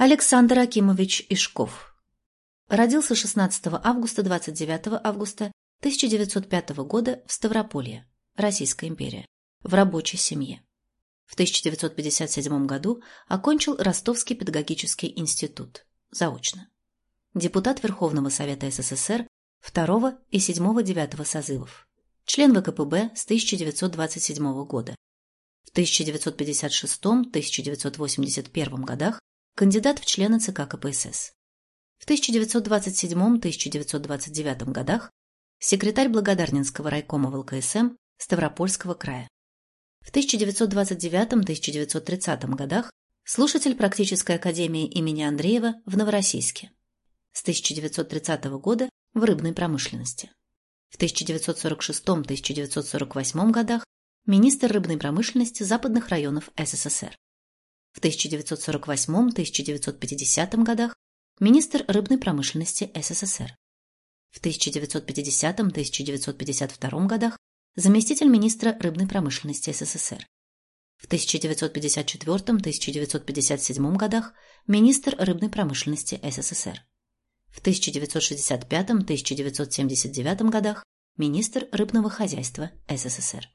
Александр Акимович Ишков. Родился 16 августа 29 августа 1905 года в Ставрополье, Российская империя, в рабочей семье. В 1957 году окончил Ростовский педагогический институт, заочно. Депутат Верховного Совета СССР 2 и 7-9 созывов. Член ВКПБ с 1927 года. В 1956-1981 годах кандидат в члены ЦК КПСС. В 1927-1929 годах секретарь Благодарнинского райкома ВЛКСМ Ставропольского края. В 1929-1930 годах слушатель практической академии имени Андреева в Новороссийске. С 1930 года в рыбной промышленности. В 1946-1948 годах министр рыбной промышленности западных районов СССР. В 1948-1950 годах министр рыбной промышленности СССР. В 1950-1952 годах заместитель министра рыбной промышленности СССР. В 1954-1957 годах министр рыбной промышленности СССР. В 1965-1979 годах министр рыбного хозяйства СССР.